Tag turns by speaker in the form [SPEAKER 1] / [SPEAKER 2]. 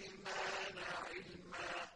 [SPEAKER 1] سليمان علما